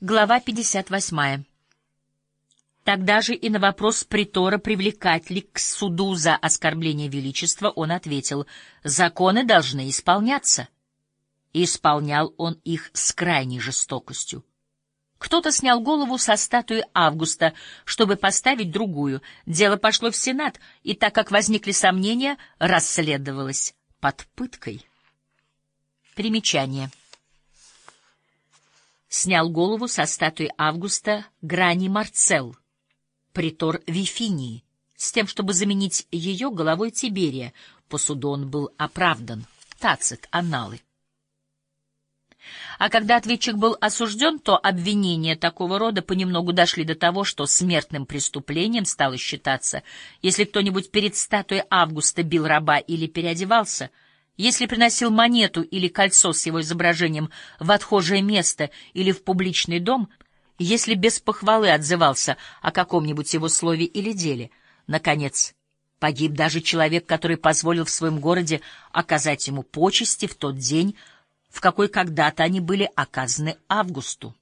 Глава 58. Тогда же и на вопрос притора, привлекать ли к суду за оскорбление величества, он ответил, «Законы должны исполняться». И исполнял он их с крайней жестокостью. Кто-то снял голову со статуи Августа, чтобы поставить другую. Дело пошло в Сенат, и так как возникли сомнения, расследовалось под пыткой. Примечание снял голову со статуи Августа Грани Марцел, притор Вифинии, с тем, чтобы заменить ее головой Тиберия. Посудон был оправдан. Тацит, анналы. А когда ответчик был осужден, то обвинения такого рода понемногу дошли до того, что смертным преступлением стало считаться, если кто-нибудь перед статуей Августа бил раба или переодевался — если приносил монету или кольцо с его изображением в отхожее место или в публичный дом, если без похвалы отзывался о каком-нибудь его слове или деле, наконец, погиб даже человек, который позволил в своем городе оказать ему почести в тот день, в какой когда-то они были оказаны Августу.